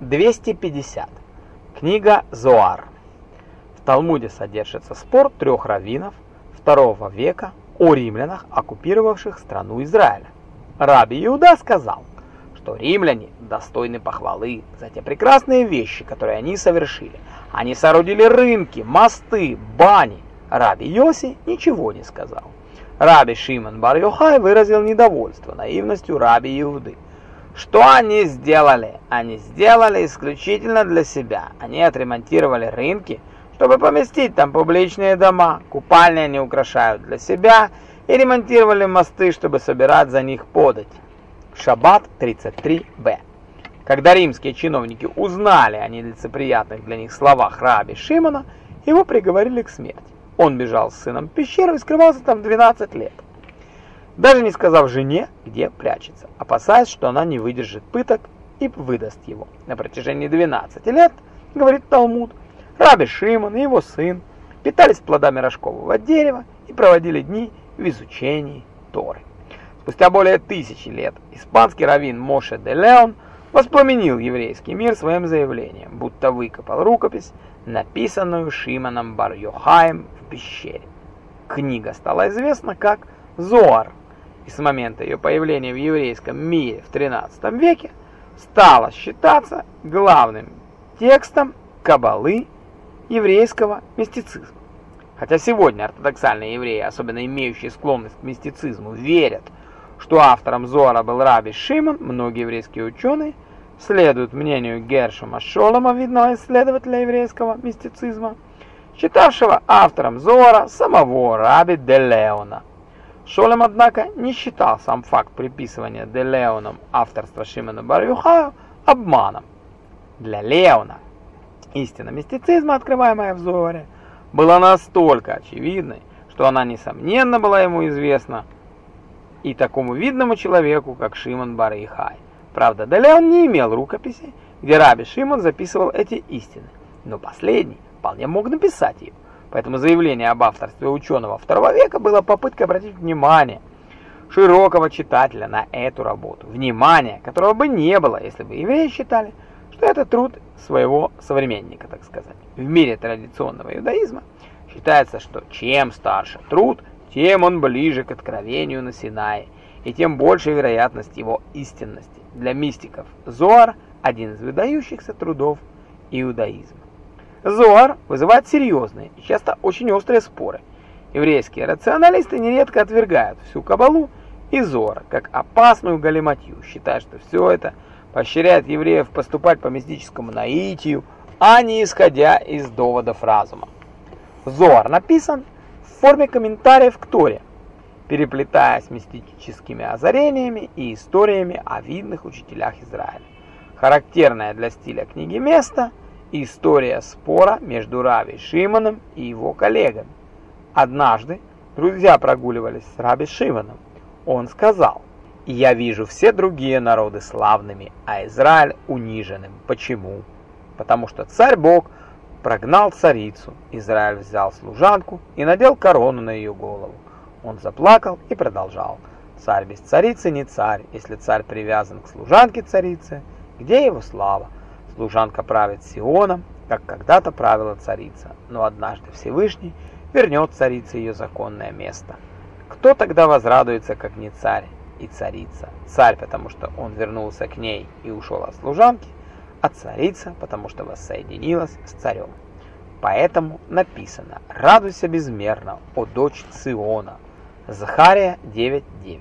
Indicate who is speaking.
Speaker 1: 250. Книга Зоар. В Талмуде содержится спор трех раввинов II века о римлянах, оккупировавших страну Израиля. Раби Иуда сказал, что римляне достойны похвалы за те прекрасные вещи, которые они совершили. Они соорудили рынки, мосты, бани. Раби Йоси ничего не сказал. Раби Шимон Бар-Йохай выразил недовольство наивностью Раби Иуды. Что они сделали? Они сделали исключительно для себя. Они отремонтировали рынки, чтобы поместить там публичные дома. Купальни они украшают для себя и ремонтировали мосты, чтобы собирать за них подать. Шаббат 33б. Когда римские чиновники узнали о нелицеприятных для них словах раби Шимона, его приговорили к смерти. Он бежал с сыном в пещеру и скрывался там 12 лет даже не сказав жене, где прячется, опасаясь, что она не выдержит пыток и выдаст его. На протяжении 12 лет, говорит Талмуд, Раби Шимон и его сын питались плодами рожкового дерева и проводили дни в изучении Торы. Спустя более тысячи лет испанский раввин Моше де Леон воспламенил еврейский мир своим заявлением, будто выкопал рукопись, написанную Шимоном Бар-Йохаем в пещере. Книга стала известна как Зоар, и с момента ее появления в еврейском мире в XIII веке стала считаться главным текстом каббалы еврейского мистицизма. Хотя сегодня ортодоксальные евреи, особенно имеющие склонность к мистицизму, верят, что автором Зора был Раби Шимон, многие еврейские ученые следуют мнению Гершома Шолома, видного исследователя еврейского мистицизма, считавшего автором Зора самого Раби де Леона. Шолем, однако, не считал сам факт приписывания Де Леоном авторства Шимона Бар-Юхаю обманом. Для Леона истина мистицизма, открываемая в Зоре, была настолько очевидной, что она, несомненно, была ему известна и такому видному человеку, как Шимон Бар-Ихай. Правда, Де Леон не имел рукописи, где Раби Шимон записывал эти истины, но последний вполне мог написать их. Поэтому заявление об авторстве ученого второго века было попыткой обратить внимание широкого читателя на эту работу. Внимание, которого бы не было, если бы евреи считали, что это труд своего современника, так сказать. В мире традиционного иудаизма считается, что чем старше труд, тем он ближе к откровению на Синае, и тем больше вероятность его истинности. Для мистиков Зоар – один из выдающихся трудов иудаизма. Зоар вызывает серьезные и часто очень острые споры. Еврейские рационалисты нередко отвергают всю кабалу и Зоар как опасную галиматью, считая, что все это поощряет евреев поступать по мистическому наитию, а не исходя из доводов разума. Зоар написан в форме комментариев к Торе, переплетаясь мистическими озарениями и историями о видных учителях Израиля. Характерное для стиля книги место – История спора между Раби Шимоном и его коллегами. Однажды друзья прогуливались с Раби Шимоном. Он сказал, «Я вижу все другие народы славными, а Израиль униженным. Почему? Потому что царь-бог прогнал царицу. Израиль взял служанку и надел корону на ее голову. Он заплакал и продолжал. Царь без царицы не царь. Если царь привязан к служанке царицы, где его слава? Служанка правит Сионом, как когда-то правила царица, но однажды Всевышний вернет царице ее законное место. Кто тогда возрадуется, как не царь и царица? Царь, потому что он вернулся к ней и ушел от служанки, а царица, потому что воссоединилась с царем. Поэтому написано «Радуйся безмерно, о дочь Сиона». Захария 9.9